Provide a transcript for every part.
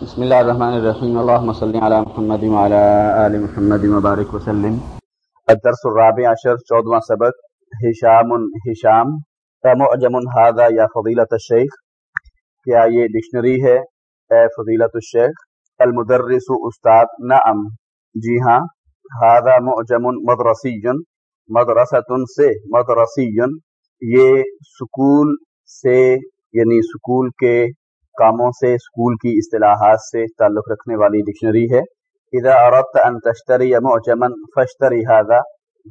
بسم اللہ الرحمن الرحیم. اللہم صلی علی محمد وعلی آل محمد مبارک وسلم الدرس الرابع عشر، چودواں سبق. حشام حشام معجم هذا یا فضیلت الشیخ. کیا یہ ڈکشنری ہے؟ اے فضیلت الشیخ. المدرس استاد نعم. جی ہاں. هذا معجم مدرسی مدرسۃ سے مدرسی یہ سکول سے یعنی سکول کے کاموں سے اسکول کی اصطلاحات سے تعلق رکھنے والی ڈکشنری ہے۔ اذا اردت ان تشتری معجمن فشتری هذا،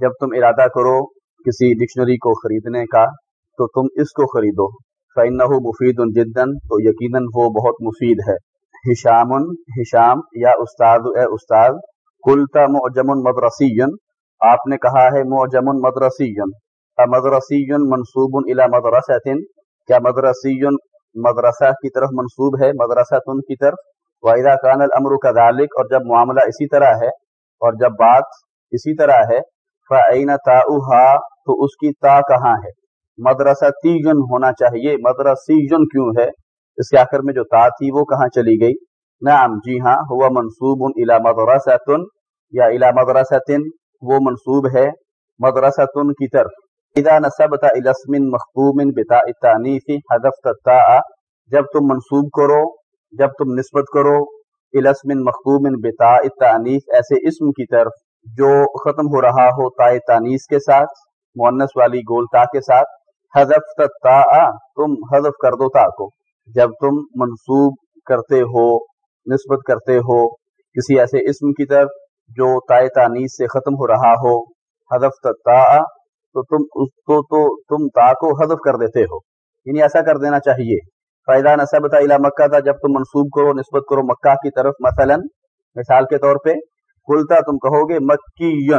جب تم ارادہ کرو کسی ڈکشنری کو خریدنے کا، تو تم اس کو خریدو۔ فإنه مفید جدا، تو یقیناً وہ بہت مفید ہے۔ ہشام ہشام، یا استاد، اے استاد، قلت معجم مدرسی، آپ نے کہا ہے معجم مدرسی۔ مدرسی منصوب الى مدرسة کیا مدرسی مدرسہ کی طرف منصوب ہے مدرسہ تن کی طرف۔ واحدہ کان الامر کا ذالک اور جب معاملہ اسی طرح ہے اور جب بات اسی طرح ہے فعین تا تو اس کی تا کہاں ہے؟ مدرسہ تیجن ہونا چاہیے۔ مدرسی کیوں ہے؟ اس کے آخر میں جو تا تھی، وہ کہاں چلی گئی؟ نعم جی ہاں ہوا منصوب الى مدرسہ یا الى مدرسہ وہ منصوب ہے مدرسہ کی طرف۔ اذا نسبت الى اسم مخطوم بتاء التانیث حذفت التاء. جب تم منصوب کرو، جب تم نسبت کرو، الى اسم مخطوم بتاء التانیث ایسے اسم کی طرف جو ختم ہو رہا ہو تاء تانیث کے ساتھ، مؤنث والی گول تا کے ساتھ، حذفت التاء، تم حذف کر دو تا کو۔ جب تم منصوب کرتے ہو، نسبت کرتے ہو، کسی ایسے اسم کی طرف جو تائے تانیس سے ختم ہو رہا ہو حذف تا تو تم اس کو تو تم تا کو حذف کر دیتے ہو۔ یعنی ایسا کر دینا چاہیے۔ فائدہ نصب الا مکہ تھا جب تم منسوب کرو، نسبت کرو مکہ کی طرف، مثلا مثال کے طور پہ کلتا تم کہو گے مکی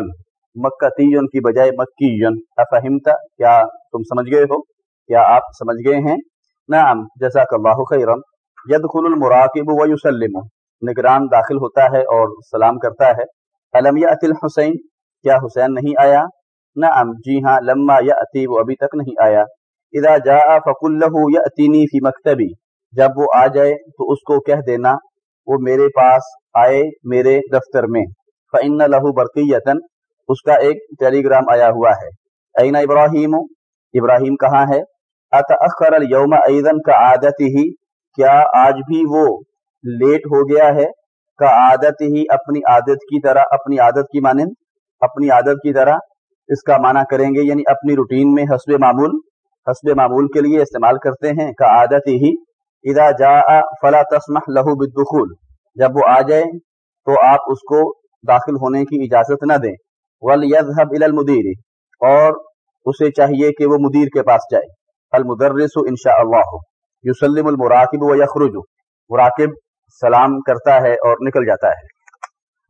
مکہ کی بجائے مکی افہمتا کیا تم سمجھ گئے ہو؟ کیا آپ سمجھ گئے ہیں؟ نعم جزاک اللہ خیرا۔ یدخل المراقب ویسلم۔ نگران داخل ہوتا ہے اور سلام کرتا ہے۔ علم یا حسین کیا حسین نہیں آیا؟ نعم جی ہاں لما یأتی وہ ابھی تک نہیں آیا۔ اذا جاء فقل له یأتینی فی مکتبی۔ جب وہ آ جائے تو اس کو کہہ دینا، وہ میرے پاس آئے میرے دفتر میں۔ فإن له برقیتا اس کا ایک ٹیلی گرام آیا ہوا ہے۔ این ابراہیم؟ ابراہیم کہاں ہے؟ اتأخر اليوم ایضا کا عادت ہی کیا آج بھی وہ لیٹ ہو گیا ہے؟ کا عادت ہی اپنی عادت کی طرح، اپنی عادت کی مانند، اپنی عادت کی طرح۔ اس کا معنی کریں گے یعنی اپنی روٹین میں حسب معمول حسب معمول کے لیے استعمال کرتے ہیں، کا عادت ہی۔ اذا جاء فلا تسمح له بالدخول۔ جب وہ آ جائے تو آپ اس کو داخل ہونے کی اجازت نہ دیں۔ وليذهب الى المدير۔ اور اسے چاہیے کہ وہ مدیر کے پاس جائے۔ المدرس ان شاء اللہ یسلم المراقب ويخرج۔ مراقب سلام کرتا ہے اور نکل جاتا ہے۔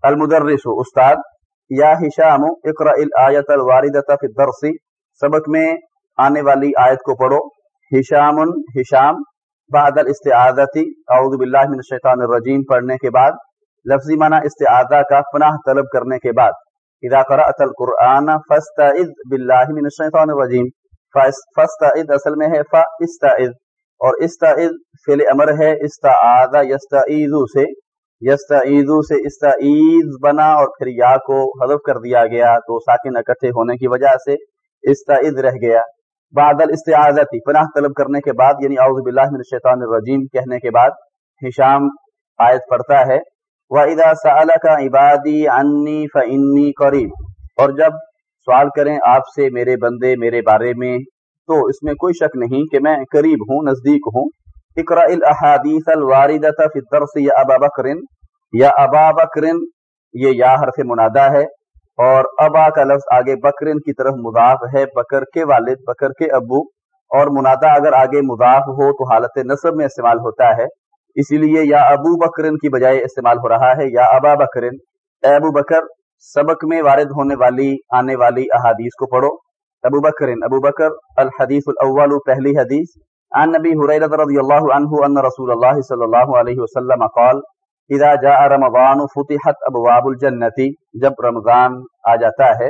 المدرس، استاد۔ یا ہشام اقرا الایت الواردۃ فی الدرس، سبق میں آنے والی آیت کو پڑھو۔ ہشام ہشام، بعد الاستعاذہ اعوذ باللہ من الشیطان الرجیم، پڑھنے کے بعد، لفظی معنی استعاذہ کا پناہ طلب کرنے کے بعد۔ اذا قرأت القرآن فاستعذ باللہ من الشیطان الرجیم۔ فاستعذ اصل میں ہے فاستعذ، اور استعذ فعل امر ہے استعاذ یستعیذ سے۔ یستعیدو سے استعید بنا اور پھر یا کو حذف کر دیا گیا تو ساکن اکٹھے ہونے کی وجہ سے استعید رہ گیا۔ بعد الاستعاذتی، پناہ طلب کرنے کے بعد یعنی اعوذ باللہ من الشیطان الرجیم کہنے کے بعد ہشام آیت پڑھتا ہے، وَإِذَا سَأَلَكَ عِبَادِي عَنِّي فَإِنِّي قَرِيب۔ اور جب سوال کریں آپ سے میرے بندے میرے بارے میں، تو اس میں کوئی شک نہیں کہ میں قریب ہوں، نزدیک ہوں۔ اقرا الاحادیث الواردۃ فی الدرس یا ابا بکر یا ابا بکر یہ یا حرف منادا ہے، اور ابا کا لفظ آگے بکرن کی طرف مضاف ہے، بکر کے والد، بکر کے ابو، اور منادا اگر آگے مضاف ہو تو حالت نصب میں استعمال ہوتا ہے، اسی لیے یا ابو بکرن کی بجائے استعمال ہو رہا ہے، یا ابا بکرن اے ابو بکر، سبق میں وارد ہونے والی، آنے والی احادیث کو پڑھو، ابو بکرن ابو بکر، الحدیث الاول، پہلی حدیث عن نبی حریرت رضی اللہ عنہ ان رسول اللہ صلی اللہ علیہ وسلم قال، اذا جاء رمضان فتحت ابواب الجنتی جب رمضان آ جاتا ہے،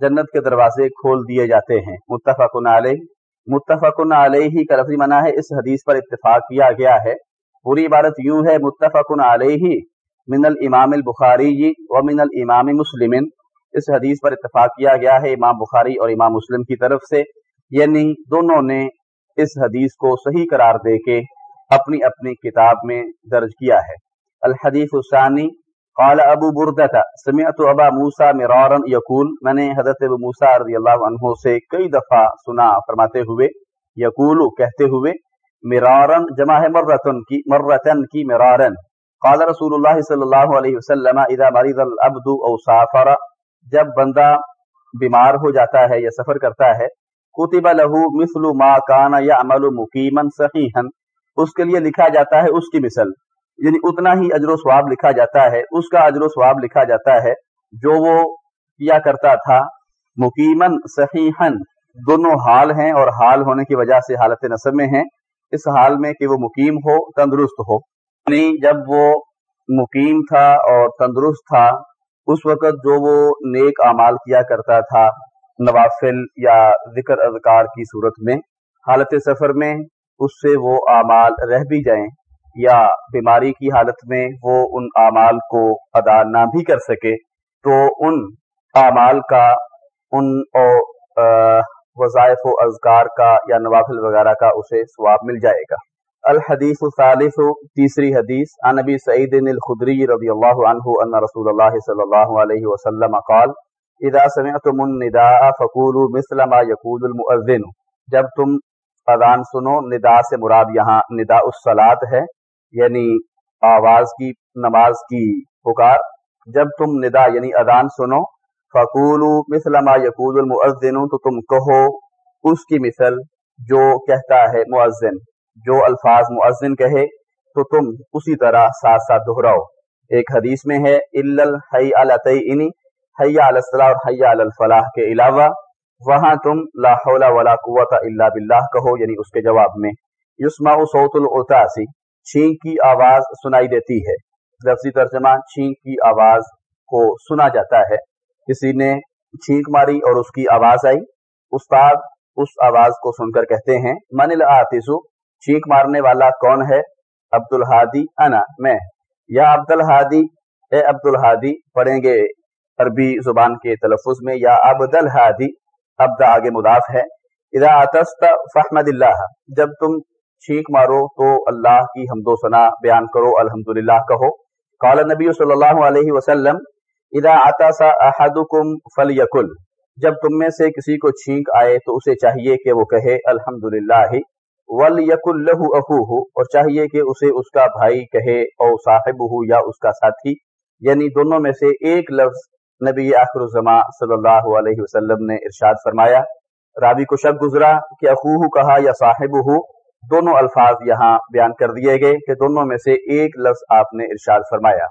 جنت کے دروازے کھول دیے جاتے ہیں۔ متفق علیہ متفق علیہ کا لفظی منع ہے، اس حدیث پر اتفاق کیا گیا ہے۔ پوری عبارت یوں ہے، متفقن علیہ، من الامام البخاری و من الامام مسلم۔ اس حدیث پر اتفاق کیا گیا ہے، امام بخاری اور امام مسلم کی طرف سے۔ یعنی دونوں نے اس حدیث کو صحیح قرار دے کے اپنی اپنی کتاب میں درج کیا ہے۔ الحدیث الثانی، قال ابو بردتا سمعت ابا موسیٰ مرارا یقول، میں نے حضرت ابو موسیٰ رضی اللہ عنہ سے کئی دفعہ سنا، فرماتے ہوئے، یقول، کہتے ہوئے مرارن جمع ہے مرتن کی مرتن کی مرارن قال رسول اللہ صلی اللہ علیہ وسلم، اذا مرض العبد او سافر، جب بندہ بیمار ہو جاتا ہے یا سفر کرتا ہے کتب له مثل ما كان يعمل مقيما صحيحا اس کے لیے لکھا جاتا ہے اس کی مثل۔ یعنی اتنا ہی اجر و ثواب لکھا جاتا ہے، اس کا اجر و ثواب لکھا جاتا ہے جو وہ کیا کرتا تھا۔ مقیمن صحیحا۔ دونوں حال ہیں اور حال ہونے کی وجہ سے حالت نصب میں ہیں۔ اس حال میں کہ وہ مقیم ہو، تندرست ہو۔ یعنی جب وہ مقیم تھا اور تندرست تھا، اس وقت جو وہ نیک اعمال کیا کرتا تھا نوافل یا ذکر اذکار کی صورت میں، حالت سفر میں اس سے وہ اعمال رہ بھی جائیں یا بیماری کی حالت میں وہ ان اعمال کو ادا نہ بھی کر سکے، تو ان اعمال کا، ان وظائف و اذکار کا یا نوافل وغیرہ کا اسے ثواب مل جائے گا۔ الحدیث الثالث، تیسری حدیث، عن نبی سعید الخدری رضی اللہ عنہ ان رسول اللہ صلی اللہ علیہ وسلم قال اذا سمعتم النداء فقولوا مثل ما يقول المؤذن۔ جب تم اذان سنو ندا سے مراد یہاں ندا الصلاۃ ہے یعنی آواز کی، نماز کی پکار۔ جب تم ندا یعنی اذان سنو فقول مثل ما یقول المؤذن، تو تم کہو اس کی مثل جو کہتا ہے مؤذن۔ جو الفاظ مؤذن کہے، تو تم اسی طرح ساتھ ساتھ دہراؤ۔ ایک حدیث میں ہے الحی الطینی حیا الصلاح اور حیا الفلاح کے علاوہ وہاں تم لا حول ولا قوت الا باللہ کہو یعنی اس کے جواب میں۔ یسما صوت العتاسی چھینک کی آواز سنائی دیتی ہے۔ لفظی ترجمہ چھینک کی آواز کو سنا جاتا ہے۔ کسی نے چھینک ماری اور اس کی آواز آئی۔ استاد اس آواز کو سن کر کہتے ہیں، من العاطسو چھینک مارنے والا کون ہے؟ عبد الحادی انا، میں۔ یا عبد الحادی اے عبد الحادی پڑھیں گے۔ عربی زبان کے تلفظ میں، یا عبد الحادی عبد آگے مضاف ہے، اذا آتست فحمد اللہ، جب تم چھینک مارو تو اللہ کی حمد و ثنا بیان کرو، الحمدللہ کہو۔ قال نبی صلی اللہ علیہ وسلم، اذا عطس احدکم فلیکل، جب تم میں سے کسی کو چھینک آئے تو اسے چاہیے کہ وہ کہے، الحمدللہ ول یق اللہ اخو اور چاہیے کہ اسے اس کا بھائی کہے، او صاحب یا اس کا ساتھی یعنی دونوں میں سے ایک لفظ نبی آخر الزما صلی اللہ علیہ وسلم نے ارشاد فرمایا رابی کو شک گزرا کہ اخوہ کہا یا صاحب ہو دونوں الفاظ یہاں بیان کر دیے گئے کہ دونوں میں سے ایک لفظ آپ نے ارشاد فرمایا۔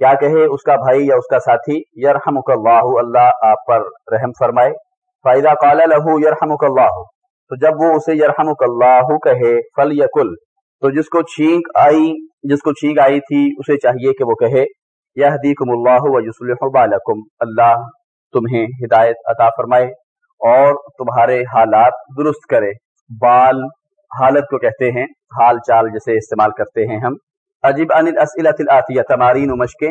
کیا کہے اس کا بھائی یا اس کا ساتھی؟ یرحمک اللہ اللہ آپ پر رحم فرمائے۔ فائدہ قال لہو یرحمک اللہ، تو جب وہ اسے یرحم اللہ کہے فل یقل تو جس کو چھینک آئی، جس کو چھینک آئی تھی، اسے چاہیے کہ وہ کہے۔ یہ حدیقم اللہ و بالکم۔ اللہ تمہیں ہدایت عطا فرمائے اور تمہارے حالات درست کرے۔ بال حالت کو کہتے ہیں، حال چال جسے استعمال کرتے ہیں ہم۔ عجیب ان الاسئلۃ الاتیہ تمارین و مشقیں۔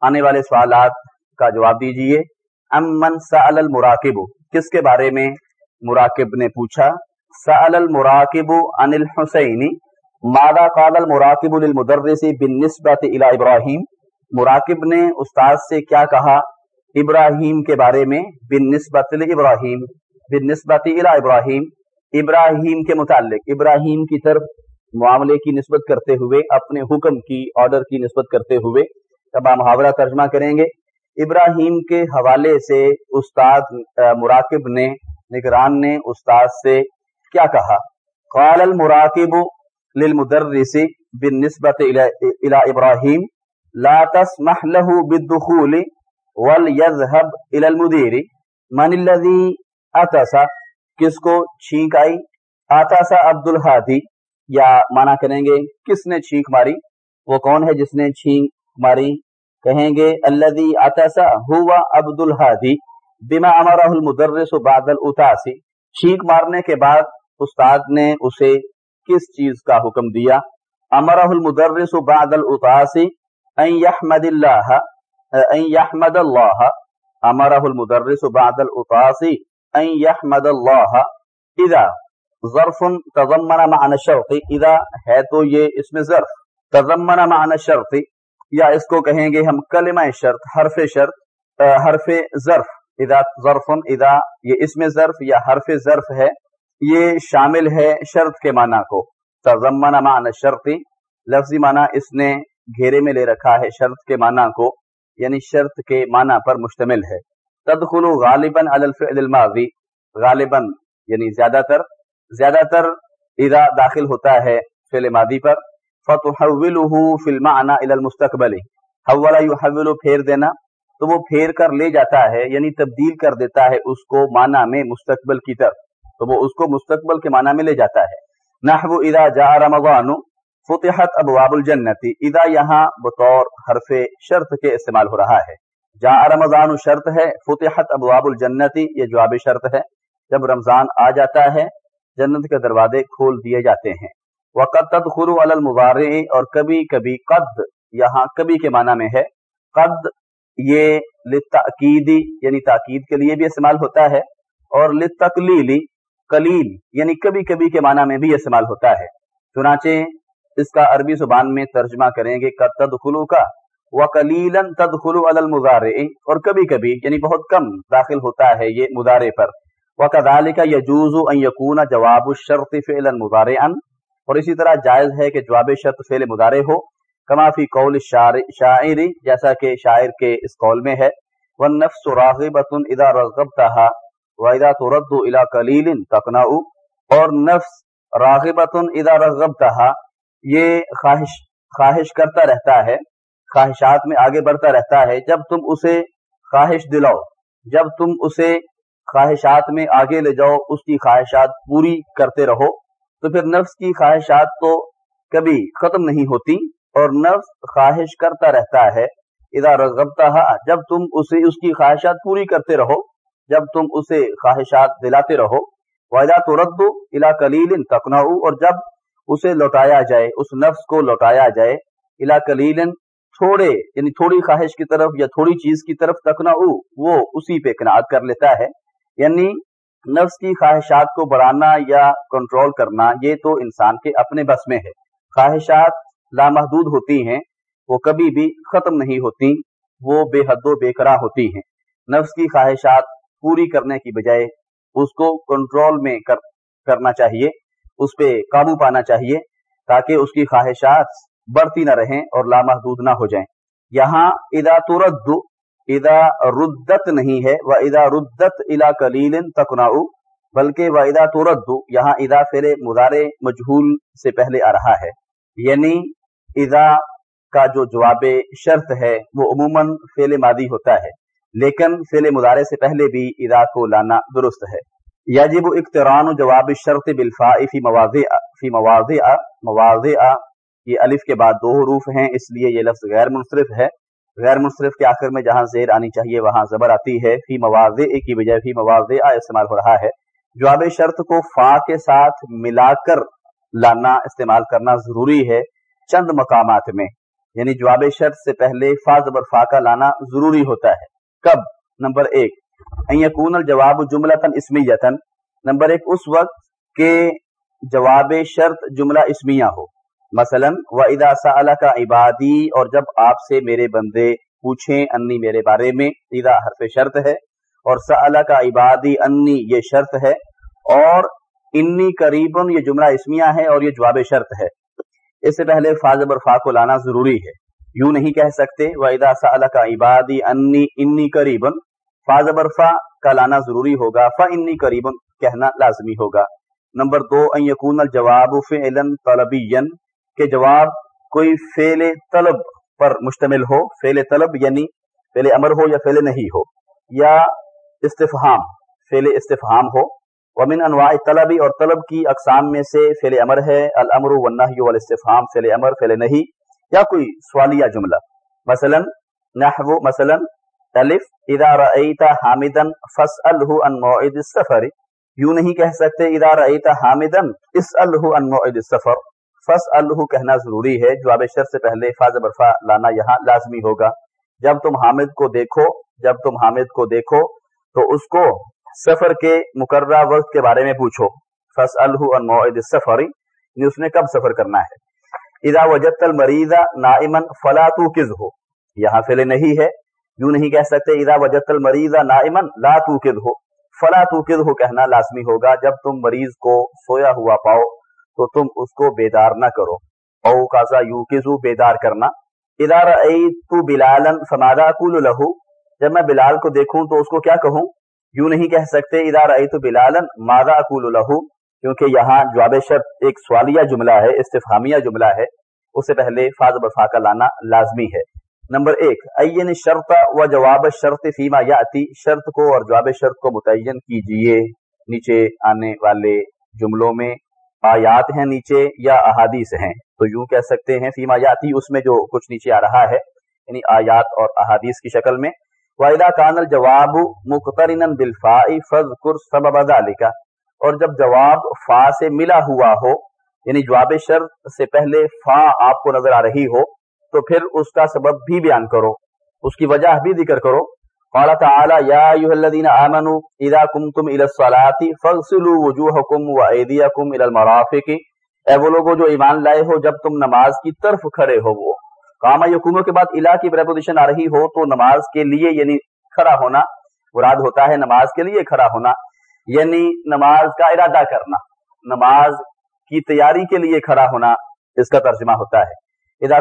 آنے والے سوالات کا جواب دیجیے۔ امن سأل المراقب، کس کے بارے میں مراقب نے پوچھا؟ سأل المراقب عن الحسین، ماذا قال المراقب للمدرس بالنسبة الى ابراہیم مراقب نے استاد سے کیا کہا؟ ابراہیم کے بارے میں بالنسبة لابراہیم بالنسبة الى ابراہیم ابراہیم کے متعلق، ابراہیم کی طرف معاملے کی نسبت کرتے ہوئے، اپنے حکم کی آرڈر کی نسبت کرتے ہوئے، اب محاورہ ترجمہ کریں گے۔ ابراہیم کے حوالے سے استاد مراقب نے، نگران نے استاد سے کیا کہا؟ قال المراقب للمدرس بالنسبة الى ابراہیم لا تسمح له بالدخول وليذهب الى المدير. من الذي اتسا کس کو چھینک آئی؟ آتاسا عبد الحادی یا مانا کریں گے، کس نے چھینک ماری؟ وہ کون ہے جس نے چھینک ماری؟ کہیں گے، الذي اتسا هو عبد الحادی بما امرہ المدرس بعد الاتاسی چھینک مارنے کے بعد استاد نے اسے کس چیز کا حکم دیا؟ امرہ المدرس بعد الاطاس ان يحمد الله ان يحمد الله. امرہ المدرس بعد الاطاس ان يحمد الله. اذا ظرف تضمن معنی الشرط اذا ہے تو یہ اس میں ظرف. تضمن معنی الشرط، یا اس کو کہیں گے ہم کلمہ شرط، حرف شرط، حرف ظرف. اذا ظرف اذا یہ اس میں ظرف یا حرف ظرف ہے، یہ شامل ہے شرط کے معنی کو. تضمن معنی شرطی لفظی معنی اس نے گھیرے میں لے رکھا ہے شرط کے معنی کو یعنی شرط کے معنی پر مشتمل ہے۔ تدخل غالباً الفعل الماضی، غالباً یعنی زیادہ تر زیادہ تر اذا داخل ہوتا ہے فعل ماضی پر۔ فتحولہ فی المعنی الى المستقبل۔ حولا یحول پھیر دینا، تو وہ پھیر کر لے جاتا ہے یعنی تبدیل کر دیتا ہے اس کو معنی میں مستقبل کی طرف۔ تو وہ اس کو مستقبل کے معنی میں لے جاتا ہے۔ نحو اذا جاء رمضان فتحت ابواب الجنتی، اذا یہاں بطور حرف شرط کے استعمال ہو رہا ہے۔ جاء رمضان شرط ہے، فتحت ابواب الجنتی، یہ جواب شرط ہے۔ جب رمضان آ جاتا ہے، جنت کے دروازے کھول دیے جاتے ہیں۔ وقت تدخل علی المضارع، اور کبھی کبھی قد یہاں کبھی کے معنی میں ہے۔ قد یہ لتاکیدی یعنی تاکید کے لیے بھی استعمال ہوتا ہے، اور لتقلیلی کلیل یعنی کبھی کبھی کے معنی میں بھی استعمال ہوتا ہے۔ چنانچہ اس کا عربی زبان میں ترجمہ کریں گے تدخلو کا وہ کلیلن تدخلو المزارے اور کبھی کبھی یعنی بہت کم داخل ہوتا ہے یہ مدارے پر۔ وہ کدال کا یجوز یقون جواب الشرط فعل مزار اور اسی طرح جائز ہے کہ جواب شرط فعل مدارے ہو، کما فی قول شاعری جیسا کہ شاعر کے اس قول میں ہے۔ والنفس راغبت اذا رغبتها وَإِذَا تُرَدُّ إِلَى قَلِيلٍ تَقْنَعُ، اور نفس راغبت اذا رغبتها یہ خواہش خواہش کرتا رہتا ہے، خواہشات میں آگے بڑھتا رہتا ہے، جب تم اسے خواہش دلاؤ، جب تم اسے خواہشات میں آگے لے جاؤ، اس کی خواہشات پوری کرتے رہو، تو پھر نفس کی خواہشات تو کبھی ختم نہیں ہوتی اور نفس خواہش کرتا رہتا ہے۔ اذا رغبتها جب تم اسے اس کی خواہشات پوری کرتے رہو، جب تم اسے خواہشات دلاتے رہو ویدا تو رد الا کلیل اور جب اسے لوٹایا جائے، اس نفس کو لوٹایا جائے۔ الا کلیل تھوڑے یعنی تھوڑی خواہش کی طرف یا تھوڑی چیز کی طرف تکنا وہ اسی پہ کناعت کر لیتا ہے۔ یعنی نفس کی خواہشات کو بڑھانا یا کنٹرول کرنا، یہ تو انسان کے اپنے بس میں ہے۔ خواہشات لامحدود ہوتی ہیں، وہ کبھی بھی ختم نہیں ہوتی، وہ بے حد و بے کرا ہوتی ہیں۔ نفس کی خواہشات پوری کرنے کی بجائے اس کو کنٹرول میں کر، کرنا چاہیے۔ اس پہ قابو پانا چاہیے تاکہ اس کی خواہشات بڑھتی نہ رہیں اور لامحدود نہ ہو جائیں۔ یہاں ادا ترد ادا ردت نہیں ہے وہ ادا ردت الا کلیل تکنا بلکہ وہ ادا ترد، یہاں ادا فیل مدارے مجہول سے پہلے آ رہا ہے۔ یعنی ادا کا جو جواب شرط ہے، وہ عموماً فیل مادی ہوتا ہے، لیکن فعل مدارے سے پہلے بھی ادا کو لانا درست ہے۔ یجب اقتران و جواب شرط بالفاء فی مواضع فی مواضع مواضع یہ الف کے بعد دو حروف ہیں، اس لیے یہ لفظ غیر منصرف ہے۔ غیر منصرف کے آخر میں جہاں زیر آنی چاہیے، وہاں زبر آتی ہے۔ فی مواضع کی بجائے فی مواضع استعمال ہو رہا ہے۔ جواب شرط کو فا کے ساتھ ملا کر لانا، استعمال کرنا ضروری ہے چند مقامات میں۔ یعنی جواب شرط سے پہلے فا زبر فا کا لانا ضروری ہوتا ہے۔ کب؟ نمبر ایک یقون الجواب جملہ تن اسمیتن نمبر ایک، اس وقت کے جواب شرط جملہ اسمیہ ہو۔ مثلا و ادا سا کا عبادی اور جب آپ سے میرے بندے پوچھیں انی میرے بارے میں ادا حرف شرط ہے۔ اور سا کا عبادی انی یہ شرط ہے۔ اور انی قریب، یہ جملہ اسمیہ ہے اور یہ جواب شرط ہے۔ اس سے پہلے فاضب اور کو لانا ضروری ہے۔ یوں نہیں کہہ سکتے ویدا سا کا عبادی انی انی فاض برفا کا لانا ضروری ہوگا فا انی قریب کہنا لازمی ہوگا۔ نمبر دو یقون الجواب فعلن طلبی کہ جواب کوئی فعل طلب پر مشتمل ہو، فعل طلب یعنی فعل امر ہو یا فعل نہیں ہو، یا استفہام، فعل استفہام ہو۔ ومن انواع طلبی اور طلب کی اقسام میں سے فعل امر ہے، الامر والنہی والاستفہام، فعل امر، فعل نہیں، یا کوئی سوالیہ جملہ۔ مثلا نحو، مثلا الف اذا رأیت حامدا فاسألہ عن موعد السفر. یوں نہیں کہہ سکتے اذا رأیت حامدا اسألہ عن موعد السفر. فس کہنا ضروری ہے، جواب شر سے پہلے فاض برفا لانا یہاں لازمی ہوگا۔ جب تم حامد کو دیکھو، جب تم حامد کو دیکھو، تو اس کو سفر کے مقررہ وقت کے بارے میں پوچھو۔ فس الح سفر یعنی اس نے کب سفر کرنا ہے۔ ادا وجت المریض نائمن فلا تو یہاں فیلے نہیں ہے یوں نہیں کہہ سکتے ادا وجت المریض نائمن لا تو ہو فلا تو ہو کہنا لازمی ہوگا، جب تم مریض کو سویا ہوا پاؤ تو تم اس کو بیدار نہ کرو۔ او کازا یو کزو بیدار کرنا۔ ادار تو بلالن فمادا کل لہو جب میں بلال کو دیکھوں تو اس کو کیا کہوں؟ یوں نہیں کہہ سکتے ادار تو بلالن مادا اکول لہو کیونکہ یہاں جواب شرط ایک سوالیہ جملہ ہے استفامیہ جملہ ہے۔ اس سے پہلے فاض بفا کا لانا لازمی ہے۔ نمبر ایک این شرط و جواب شرط فیما یا شرط کو اور جواب شرط کو متعین کیجیے۔ نیچے آنے والے جملوں میں آیات ہیں نیچے یا احادیث ہیں۔ تو یوں کہہ سکتے ہیں، فیما یاتی اس میں جو کچھ نیچے آ رہا ہے یعنی آیات اور احادیث کی شکل میں۔ واحدہ کان الجواب مقترن بالفا فض کر سبب کا اور جب جواب فا سے ملا ہوا ہو یعنی جواب شرط سے پہلے فا آپ کو نظر آ رہی ہو تو پھر اس کا سبب بھی بیان کرو۔ اس کی وجہ بھی ذکر کرو۔ قال تعالی، یا ایها الذين امنوا اذا قمتم الى الصلاه فاغسلوا وجوهكم وايديكم الى المرافق۔ اے وہ لوگوں جو ایمان لائے ہو، جب تم نماز کی طرف کھڑے ہو۔ وہ کاما یقوموں کے بعد الہ کی پریپوزیشن آ رہی ہو، تو نماز کے لیے یعنی کھڑا ہونا، مراد ہوتا ہے نماز کے لیے کھڑا ہونا یعنی نماز کا ارادہ کرنا۔ نماز کی تیاری کے لیے کھڑا ہونا، اس کا ترجمہ ہوتا ہے۔ اذا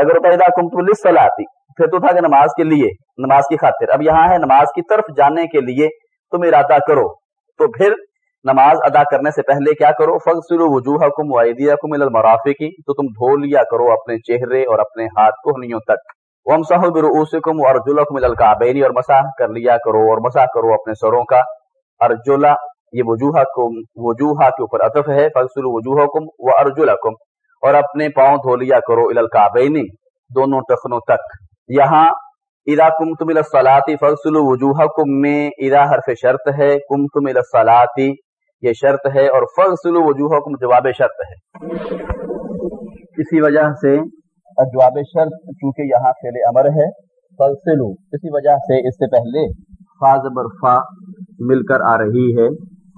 اگر ہوتا اذا قمتم للصلاه پھر تو تھا کہ نماز کے لیے، نماز کی خاطر۔ اب یہاں ہے نماز کی طرف جانے کے لیے تم ارادہ کرو۔ تو پھر نماز ادا کرنے سے پہلے کیا کرو؟ فخر وجوہ کم ویدیا کم کی تو تم دھو لیا کرو اپنے چہرے اور اپنے ہاتھ کوہنیوں تک۔ وم صاحب کم اور جلکم القابینی اور مساح کر لیا کرو، اور مساح کرو اپنے سروں کا۔ ارجلا یہ وجوہ کم وجوہ کے اوپر اطف ہے۔ فخر وجوہ کم و ارجلکم اور اپنے پاؤں دھو لیا کرو القابینی دونوں ٹخنوں تک۔ یہاں ادا کم تم الصلاطی فضل وجوہ کم میں ادا حرف شرط ہے کم تم الصلاطی یہ شرط ہے، اور فضل وجوہ کم جواب شرط ہے۔ اسی وجہ سے جواب شرط چونکہ یہاں فیل امر ہے فضلو اسی وجہ سے اس سے پہلے فاض برفا مل کر آ رہی ہے۔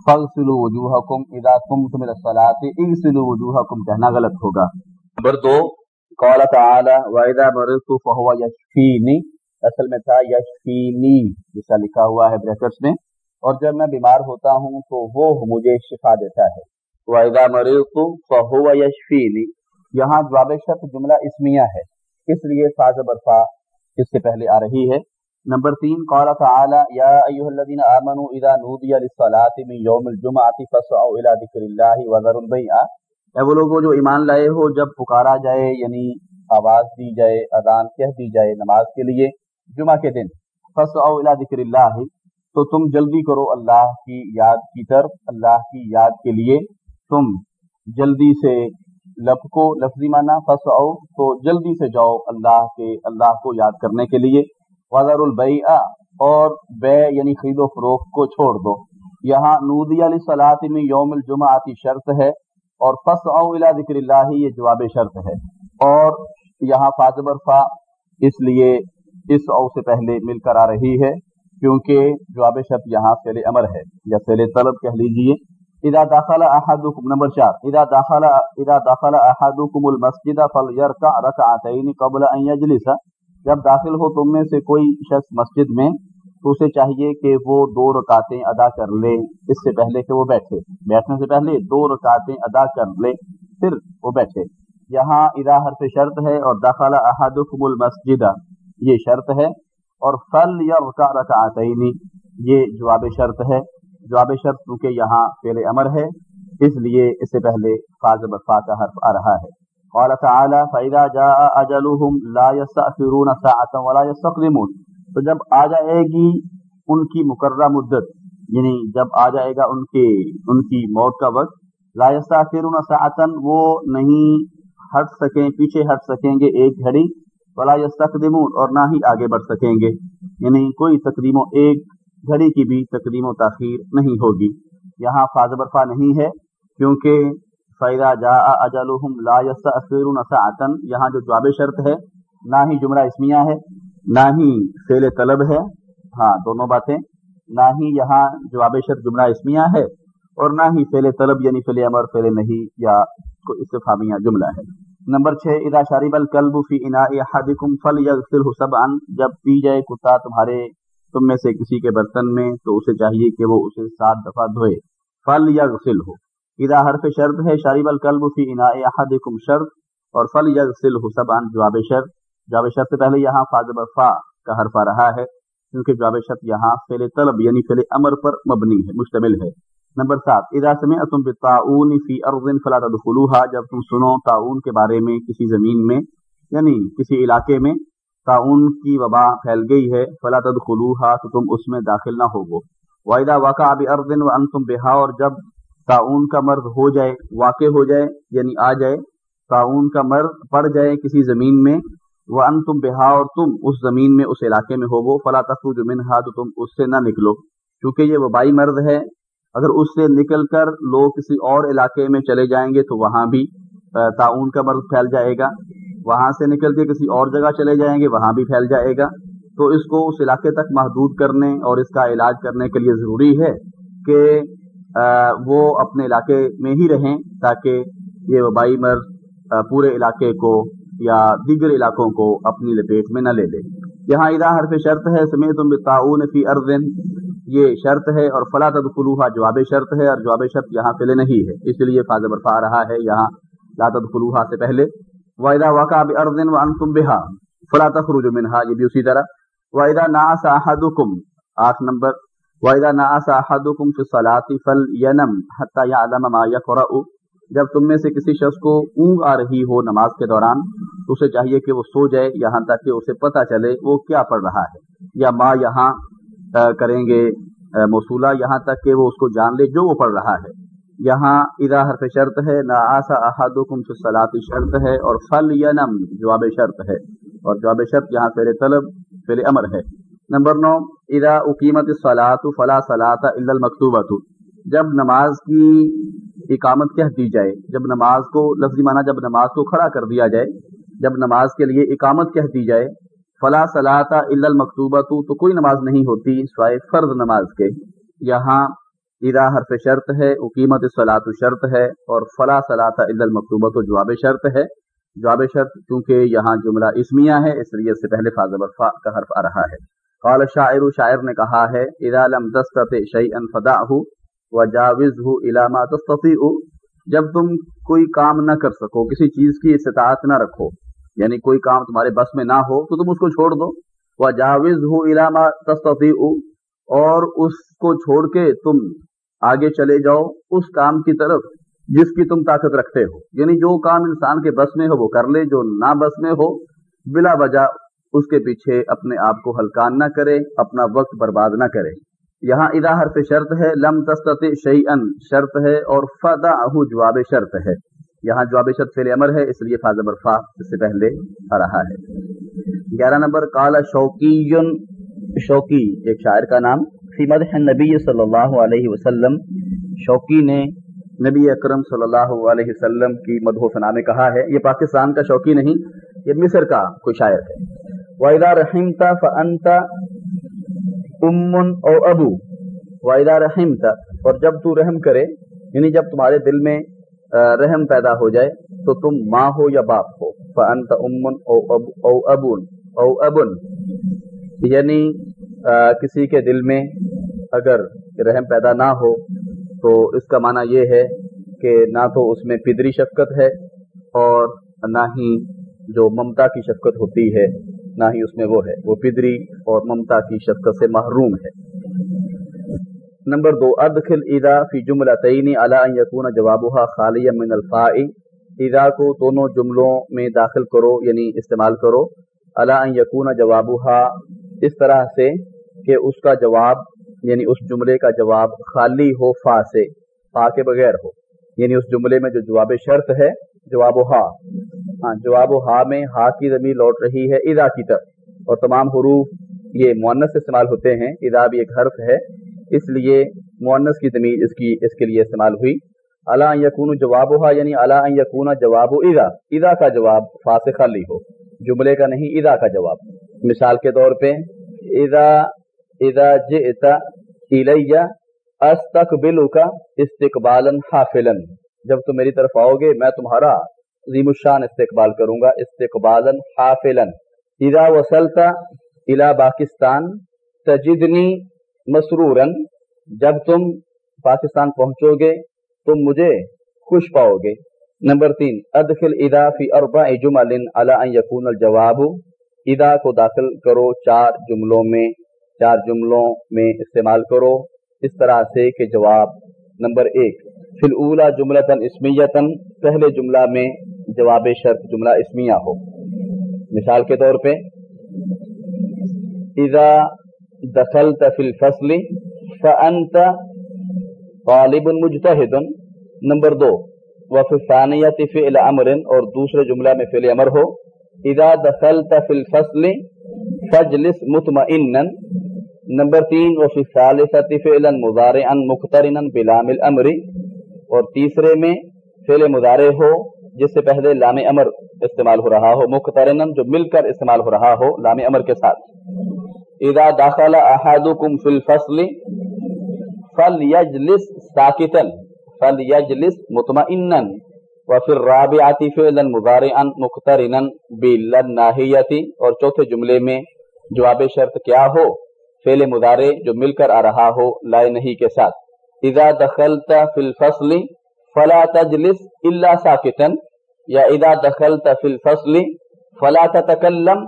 فضل وجوہ کم ادا کم تم الصلاطی اغسلو کہنا غلط ہوگا۔ نمبر دو، قال تعالی، وَإِذَا مَرِضْتُ فَهُوَ يَشْفِينِ۔ اصل میں تھا یشفینی، جسا لکھا ہوا ہے بریکٹس میں۔ اور جب میں بیمار ہوتا ہوں تو وہ مجھے شفا دیتا ہے۔ وَإِذَا مَرِضْتُ فَهُوَ يَشْفِينِ۔ یہاں جواب شرط جملہ اسمیہ ہے۔ اس لیے فاز برفا اس سے پہلے آ رہی ہے۔ نمبر تین قال تعالی یا ایوہ الذین آمنوا اذا نودی للصلاة من یوم الجمعة فسعوا الى ذکر اللہ وذروا البیع اے وہ لوگوں جو ایمان لائے ہو، جب پکارا جائے یعنی آواز دی جائے، اذان کہہ دی جائے نماز کے لیے جمعہ کے دن. فص ذکر اللہ تو تم جلدی کرو اللہ کی یاد کی طرف، اللہ کی یاد کے لیے تم جلدی سے لب کو لفظی مانا فص تو جلدی سے جاؤ اللہ کے، اللہ کو یاد کرنے کے لیے. وزر البئی اور بے یعنی خرید و فروخت کو چھوڑ دو۔ یہاں نودی علیہ صلاحت میں یوم الجمہ آتی شرط ہے اور فص او الا ذکر اللہ یہ جواب شرط ہے۔ اور یہاں فاطبر فا اس لیے اس او سے پہلے مل کر آ رہی ہے، کیونکہ جواب شرط یہاں فیل امر ہے یا فیل طلب کہہ لیجیے۔ اذا داخل احدكم نمبر 4 اذا داخل اذا داخل احدكم المسجد فليركع ركعتين قبل ان يجلس۔ جب داخل ہو تم میں سے کوئی شخص مسجد میں، تو اسے چاہیے کہ وہ دو رکاتیں ادا کر لے۔ اس سے پہلے کہ وہ بیٹھے۔ بیٹھنے سے پہلے دو رکاتیں ادا کر لے، پھر وہ بیٹھے۔ یہاں ادا حرف شرط ہے اور داخلہ احدکم المسجد، یہ شرط ہے۔ اور فل یا رکا رکعتینی یہ جواب شرط ہے۔ جواب شرط کیونکہ یہاں فعل امر ہے، اس لیے اس سے پہلے فاض بفا کا حرف آ رہا ہے۔ قال تعالی، فَإِذَا جَاءَ أَجَلُهُمْ لَا يَسْتَأْخِرُونَ سَاعَةً وَلَا يَسْتَقْدِمُونَ۔ تو جب آ جائے گی ان کی مقررہ مدت یعنی جب آ جائے گا ان کے، ان کی موت کا وقت لائسہ ساعتن وہ نہیں ہٹ سکیں، پیچھے ہٹ سکیں گے ایک گھڑی، ولا یستقدمون اور نہ ہی آگے بڑھ سکیں گے۔ یعنی کوئی تقدیم و ایک گھڑی کی بھی تقدیم و تاخیر نہیں ہوگی۔ یہاں فاض برفا نہیں ہے، کیونکہ فیدا جا اجلحم لا یستأخرون ساعتا یہاں جو جواب شرط ہے، نہ ہی جملہ اسمیہ ہے، نہ ہی فعل طلب ہے۔ ہاں دونوں باتیں۔ نہ ہی یہاں جواب شرط جملہ اسمیہ ہے اور نہ ہی فعل طلب یعنی فعل امر فعل نہیں، یا استفامیہ جملہ ہے۔ نمبر چھ ادا شارب الکلب فی اناء احدکم فلیغسلہ سبعا۔ جب پی جائے کتا تمہارے تم میں سے کسی کے برتن میں، تو اسے چاہیے کہ وہ اسے سات دفعہ دھوئے۔ فل یغسلہ ادا حرف شرط ہے، شارب الکلب فی اناء احدکم شرط، اور فل یغسلہ سبعا، جواب شرط۔ جواب شرط سے پہلے یہاں فاضب فا کا حرف آ رہا ہے کیونکہ جواب شرط یہاں فعل طلب یعنی فعل امر پر مبنی ہے، مشتمل ہے۔ نمبر سات، اذا سمعتم بالطاعون فی ارض فلا تدخلوها، جب تم سنو تعاون کے بارے میں کسی زمین میں یعنی کسی علاقے میں تعاون کی وبا پھیل گئی ہے، فلا تدخلوها، تو تم اس میں داخل نہ ہوگو۔ واذا وقع بارض وانتم بها، اور جب تعاون کا مرض ہو جائے، واقع ہو جائے یعنی آ جائے تعاون کا مرض پڑ جائے کسی زمین میں وہ ان تم بہا اور تم اس زمین میں، اس علاقے میں ہو وہ فلا تخرج منہا، تو تم اس سے نہ نکلو کیونکہ یہ وبائی مرض ہے۔ اگر اس سے نکل کر لوگ کسی اور علاقے میں چلے جائیں گے، تو وہاں بھی تعاون کا مرض پھیل جائے گا۔ وہاں سے نکل کے کسی اور جگہ چلے جائیں گے، وہاں بھی پھیل جائے گا۔ تو اس کو اس علاقے تک محدود کرنے اور اس کا علاج کرنے کے لیے ضروری ہے کہ وہ اپنے علاقے میں ہی رہیں تاکہ یہ وبائی مرض پورے علاقے کو یا دیگر علاقوں کو اپنی لپیٹ میں نہ لے لے۔ یہاں ادا حرف شرط ہے سمیت تعاون فی اردن یہ شرط ہے اور فلا تدخلوها جواب شرط ہے اور جواب شرط یہاں پہلے نہیں ہے۔ اس لیے فاض برفا رہا ہے یہاں لا تدخلوها سے پہلے۔ واحدہ واقع بردن وانتم بها، فلا تخرج یہ بھی اسی طرح۔ واحدہ ناس احدکم، آٹھ نمبر۔ واحدہ ناس احدکم فی الصلاۃ فلینم حتى يعلم ما يقرأ۔ جب تم میں سے کسی شخص کو اونگ آ رہی ہو نماز کے دوران، تو اسے چاہیے کہ وہ سو جائے، یہاں تک کہ اسے پتہ چلے وہ کیا پڑھ رہا ہے۔ یا ماں یہاں کریں گے موصولہ، یہاں تک کہ وہ اس کو جان لے جو وہ پڑھ رہا ہے۔ یہاں ادا حرف شرط ہے نہ آسا احدکم فی صلاحی شرط ہے اور فل ینم جواب شرط ہے۔ اور جواب شرط یہاں پھر طلب پھر امر ہے۔ نمبر نو ادا اقیمت صلاح فلا صلاح المکتوبۃ جب نماز کی اقامت کہہ دی جائے، جب نماز کو لفظی معنی جب نماز کو کھڑا کر دیا جائے، جب نماز کے لیے اقامت کہہ دی جائے، فلا صلاح المکتوبہ تو کوئی نماز نہیں ہوتی سوائے فرض نماز کے۔ یہاں ادا حرف شرط ہے اقیمت صلاح شرط ہے اور فلا صلاح المکتوبہ تو جواب شرط ہے۔ جواب شرط چونکہ یہاں جملہ اسمیہ ہے، اس لیے اس سے پہلے فاض فا کا حرف آ رہا ہے۔ قال شاعر شاعر نے کہا ہے، اذا لم دستت شيئا فدعه وجاوز ہو علامہ تو جب تم کوئی کام نہ کر سکو، کسی چیز کی استطاعت نہ رکھو یعنی کوئی کام تمہارے بس میں نہ ہو، تو تم اس کو چھوڑ دو۔ وہ جاوز ہو علامہ اور اس کو چھوڑ کے تم آگے چلے جاؤ، اس کام کی طرف جس کی تم طاقت رکھتے ہو۔ یعنی جو کام انسان کے بس میں ہو، وہ کر لے، جو نہ بس میں ہو، بلا وجہ اس کے پیچھے اپنے آپ کو ہلکان نہ کرے، اپنا وقت برباد نہ کرے۔ یہاں ادا حرف شرط ہے، لم تست شعی ان شرط ہے اور فدا جواب شرط ہے۔ یہاں جواب شرط فیل امر ہے، اس لیے فاض برفا اس سے پہلے آ رہا ہے۔ گیارہ نمبر کالا شوقی شوقی، ایک شاعر کا نام۔ فیمد نبی صلی اللہ علیہ وسلم۔ شوقی نے نبی اکرم صلی اللہ علیہ وسلم کی مدح ثنا میں کہا ہے، یہ پاکستان کا شوقی نہیں، یہ مصر کا کوئی شاعر ہے۔ وَإِذَا رَحِمْتَ فَأَنْتَ امن او ابو واحدہ رحم تھا اور جب تو رحم کرے یعنی جب تمہارے دل میں رحم پیدا ہو جائے، تو تم ماں ہو یا باپ ہو۔ فنت امن او اب او ابن او ابن یعنی کسی کے دل میں اگر رحم پیدا نہ ہو، تو اس کا معنی یہ ہے کہ نہ تو اس میں پدری شفقت ہے اور نہ ہی جو ممتا کی شفقت ہوتی ہے۔ نہ ہی اس میں وہ ہے، وہ پدری اور ممتا کی شفقت سے محروم ہے۔ نمبر دو، ادخل ادا فی جملہ تعینی علا یقون جوابہ خالی من الفاء ادا کو دونوں جملوں میں داخل کرو یعنی استعمال کرو۔ علا یقون جوابہ اس طرح سے کہ اس کا جواب یعنی اس جملے کا جواب خالی ہو، فا سے، فا کے بغیر ہو۔ یعنی اس جملے میں جو جواب شرط ہے، جواب ہا۔ ہاں جواب و ہا میں ہا کی زمین لوٹ رہی ہے ادا کی طرف۔ اور تمام حروف یہ مونس استعمال ہوتے ہیں ادا بھی ایک حرف ہے، اس لیے مونس کی زمین اس کی، اس کے لیے استعمال ہوئی۔ اللہ یقون جواب ہوا یعنی اللہ یقون جواب و ادا ادا کا جواب فاسق خالی ہو، جملے کا نہیں ادا کا جواب۔ مثال کے طور پہ ادا ادا جئت الیہ استقبلک کا استقبالا حافلا۔ جب تم میری طرف آؤ گے، میں تمہارا عظیم الشان استقبال کروں گا، استقبالا، حافلا. اذا وصلت الى پاکستان تجدنی مسرورا. جب تم پاکستان پہنچو گے، تم مجھے خوش پاؤ گے. نمبر تین، ادخل ادا فی اربع جمل علی ان یکون الجواب. ادا کو داخل کرو چار جملوں میں، چار جملوں میں استعمال کرو. اس طرح سے کہ جواب. نمبر ایک، فی الاولا جملتا اسمیتا، پہلے جملہ میں جواب شرط جملہ اسمیہ ہو۔ مثال کے طور پہ، اذا دخلت فی الفصل فانت طالب مجتہد نمبر دو، وفی ثانیت فعل امر اور دوسرے جملہ میں فعل امر ہو، اذا دخلت فی الفصل فجلس مطمئنا نمبر تین، وفی ثالثت فعلا مضارعا مقترنا بلام الامر اور تیسرے میں فعل مضارع ہو جس سے پہلے لام امر استعمال ہو رہا ہو مخترن جو مل کر استعمال ہو رہا ہو لام امر کے ساتھ۔ اذا داخل احدكم في الفصل فليجلس ساكتا فليجلس مطمئنا وفي الرابعه فعلا مضارعا مقترنا بالناهيه اور چوتھے جملے میں جواب شرط کیا ہو؟ فعل مضارع جو مل کر آ رہا ہو لائے نہیں کے ساتھ۔ اذا دخلت في الفصل فلا تجلس الا ساکتا، یا اذا دخلت فی الفصل فلا تتکلم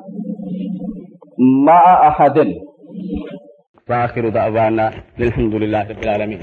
مع احد فآخر دعوانا للحمد لله رب العالمين